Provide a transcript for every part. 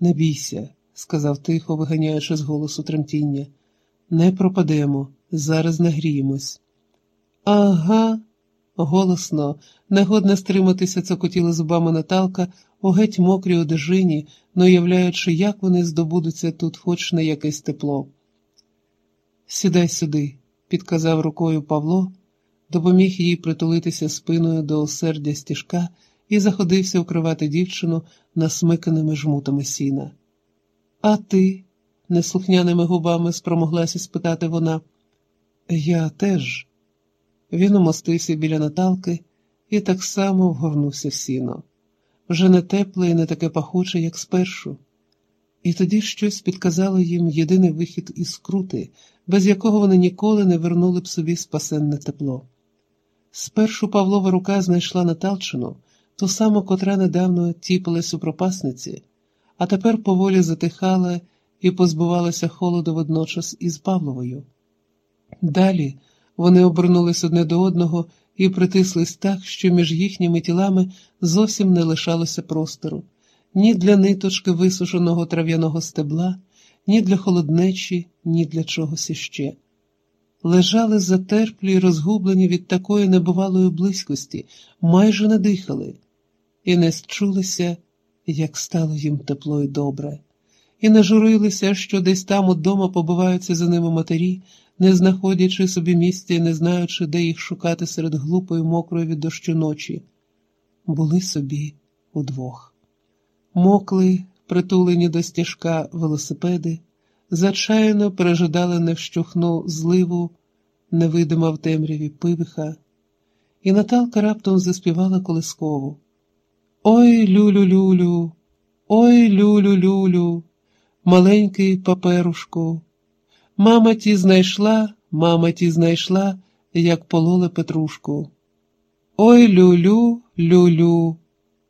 Не бійся, сказав тихо, виганяючи з голосу тремтіння. Не пропадемо, зараз нагріємось. Ага, голосно, негодна стриматися, цокотіла зубами Наталка у геть мокрій одежині, не уявляючи, як вони здобудуться тут хоч на якесь тепло. Сідай сюди, підказав рукою Павло, допоміг їй притулитися спиною до осердя стіжка і заходився укривати дівчину насмиканими жмутами сіна. А ти? неслухняними губами спромоглася спитати вона. Я теж. Він умостився біля Наталки і так само вгорнувся в сіно. Вже не тепле і не таке пахуче, як спершу. І тоді щось підказало їм єдиний вихід із скрути, без якого вони ніколи не вернули б собі спасенне тепло. Спершу Павлова рука знайшла Наталчину, ту саму, котра недавно тіпалась у пропасниці, а тепер поволі затихала і позбувалася холоду водночас із Павловою. Далі вони обернулись одне до одного і притислись так, що між їхніми тілами зовсім не лишалося простору ні для ниточки висушеного трав'яного стебла, ні для холоднечі, ні для чогось іще. Лежали затерплі й розгублені від такої небувалої близькості, майже не дихали, і не счулися, як стало їм тепло й добре, і не журилися, що десь там удома побиваються за ними матері, не знаходячи собі місця і не знаючи, де їх шукати серед глупої мокрої від дощу ночі. Були собі удвох. Мокли, притулені до стіжка велосипеди, зачаяно пережидали невщухну зливу, невидима в темряві пивиха, і Наталка раптом заспівала колискову. Ой, люлю-люлю, ой, люлю-люлю, маленький паперушку. Мама ті знайшла, мама ті знайшла, як пололи петрушку. Ой, люлю, люлю,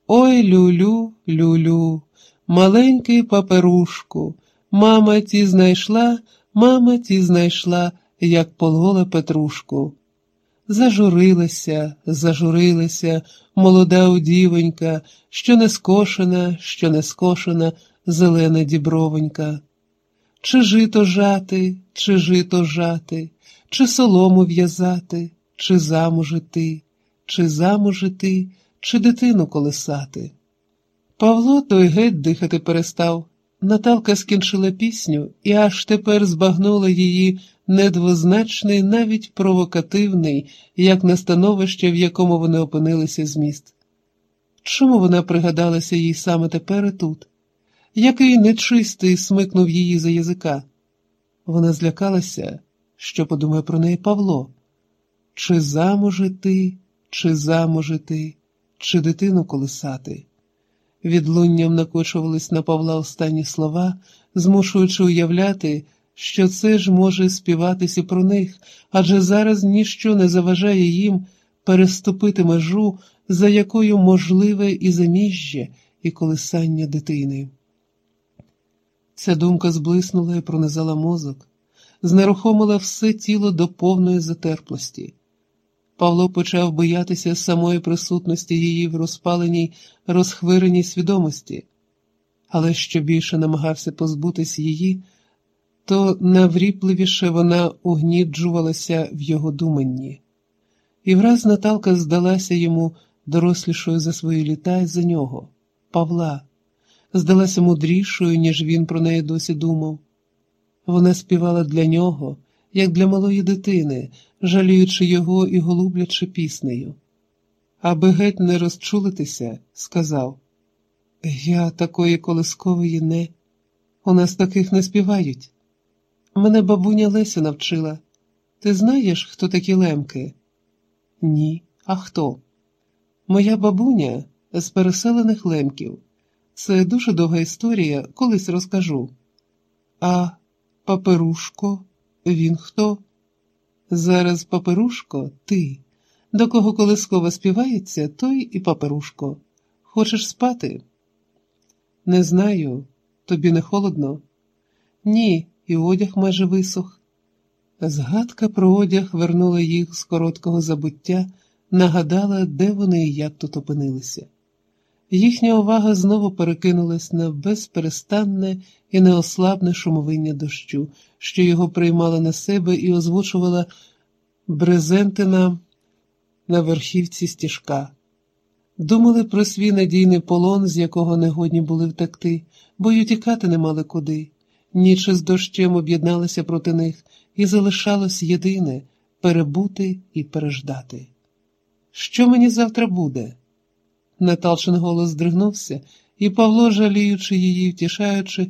ой, люлю, люлю, маленький паперушку. Мама ті знайшла, мама ті знайшла, як полола петрушку. Зажурилася, зажурилася, молода удівонька, що не скошена, що не скошена, зелена дібровонька. Чи жито жати, чи жито жати, чи солому в'язати, чи замуж іти, чи замуж іти, чи дитину колесати. Павло той геть дихати перестав. Наталка скінчила пісню і аж тепер збагнула її недвозначний, навіть провокативний, як на становище, в якому вони опинилися зміст. Чому вона пригадалася їй саме тепер і тут? Який нечистий смикнув її за язика? Вона злякалася, що подумає про неї Павло. Чи замужити, чи замужити, чи дитину колисати? Відлунням накочувались на Павла останні слова, змушуючи уявляти, що це ж може співатися про них, адже зараз ніщо не заважає їм переступити межу, за якою можливе і заміжжя, і колисання дитини. Ця думка зблиснула і пронизала мозок, знерухомила все тіло до повної затерплості. Павло почав боятися самої присутності її в розпаленій, розхвиреній свідомості, але що більше намагався позбутись її, то навріпливіше вона угніджувалася в його думанні. І враз Наталка здалася йому дорослішою за свої літа і за нього, Павла, здалася мудрішою, ніж він про неї досі думав. Вона співала для нього як для малої дитини, жаліючи його і голублячи піснею. Аби геть не розчулитися, сказав Я такої колискової не, у нас таких не співають. Мене бабуня Леся навчила. Ти знаєш, хто такі лемки? Ні. А хто? Моя бабуня з переселених лемків. Це дуже довга історія, колись розкажу. А паперушко? Він хто? Зараз паперушко ти. До кого колискова співається, той і паперушко. Хочеш спати? Не знаю. Тобі не холодно? Ні, і одяг майже висох. Згадка про одяг вернула їх з короткого забуття, нагадала, де вони і як тут опинилися. Їхня увага знову перекинулась на безперестанне і неослабне шумовиння дощу, що його приймала на себе і озвучувала Брезентина на верхівці стіжка. Думали про свій надійний полон, з якого не годні були втекти, бо й утікати не мали куди. Ніч із дощем об'єдналися проти них, і залишалось єдине перебути і переждати. Що мені завтра буде? Наталчин голос здригнувся, і Павло, жаліючи її, втішаючи,